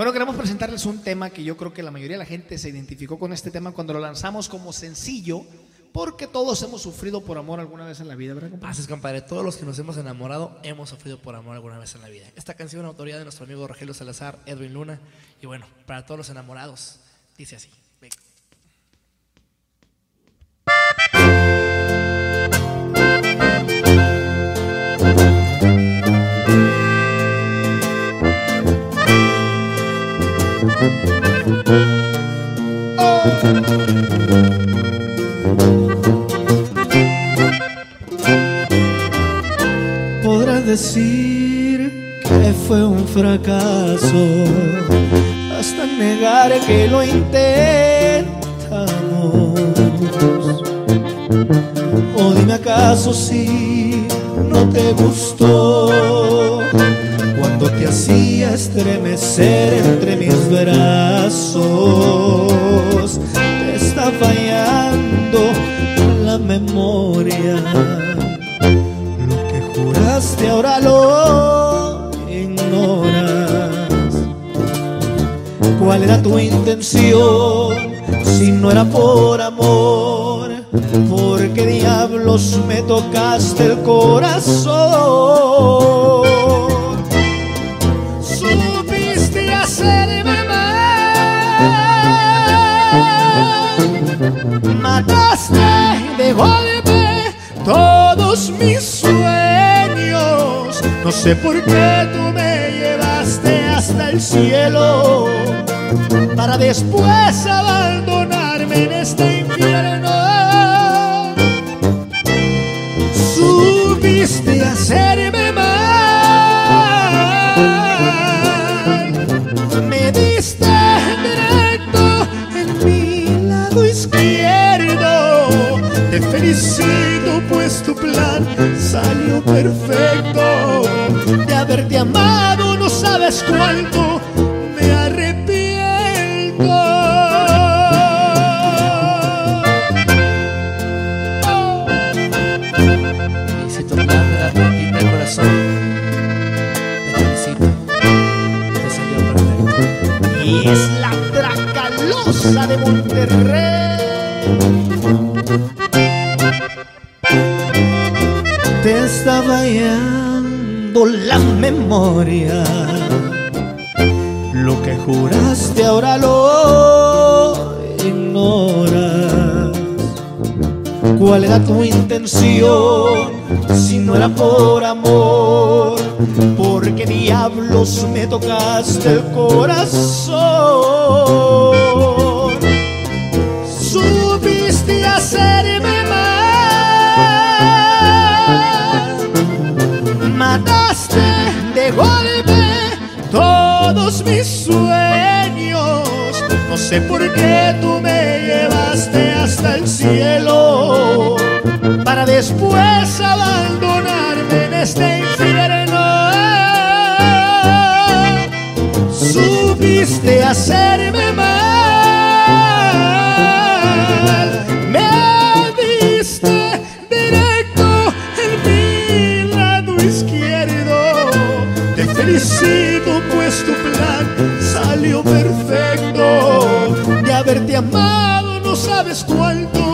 Bueno, queremos presentarles un tema que yo creo que la mayoría de la gente se identificó con este tema cuando lo lanzamos como sencillo, porque todos hemos sufrido por amor alguna vez en la vida, ¿verdad, compadre? Así es, compadre. Todos los que nos hemos enamorado hemos sufrido por amor alguna vez en la vida. Esta canción, autoría de nuestro amigo Rogelio Salazar, Edwin Luna. Y bueno, para todos los enamorados, dice así. Podrás decir que fue un fracaso hasta negar que lo intentamos. O dime acaso si no te gustó te hacía estremecer entre mis brazos. Te está fallando la memoria. Lo que juraste ahora lo ignoras. ¿Cuál era tu intención si no era por amor? ¿Por qué diablos me tocaste el corazón? No sé por qué tú me llevaste hasta el cielo para después abandonarme en este infierno. Supiste hacerme mal. Me diste directo en mi lado izquierdo. Te felicito pues tu plan salió perfecto. Amado no sabes cuánto me arrepiento. Felicito, plan de la del corazón. Te felicito. Te salió perfecto. Y es la Tracalosa de Monterrey. Te está la memoria. Lo que juraste ahora lo ignoras. ¿Cuál era tu intención si no era por amor? ¿Por qué diablos me tocaste el corazón? De golpe todos mis sueños. No sé por qué tú me llevaste hasta el cielo para después abandonarme en este infierno. Supiste hacerme mal. Felicito pues tu plan salió perfecto. De haberte amado no sabes cuánto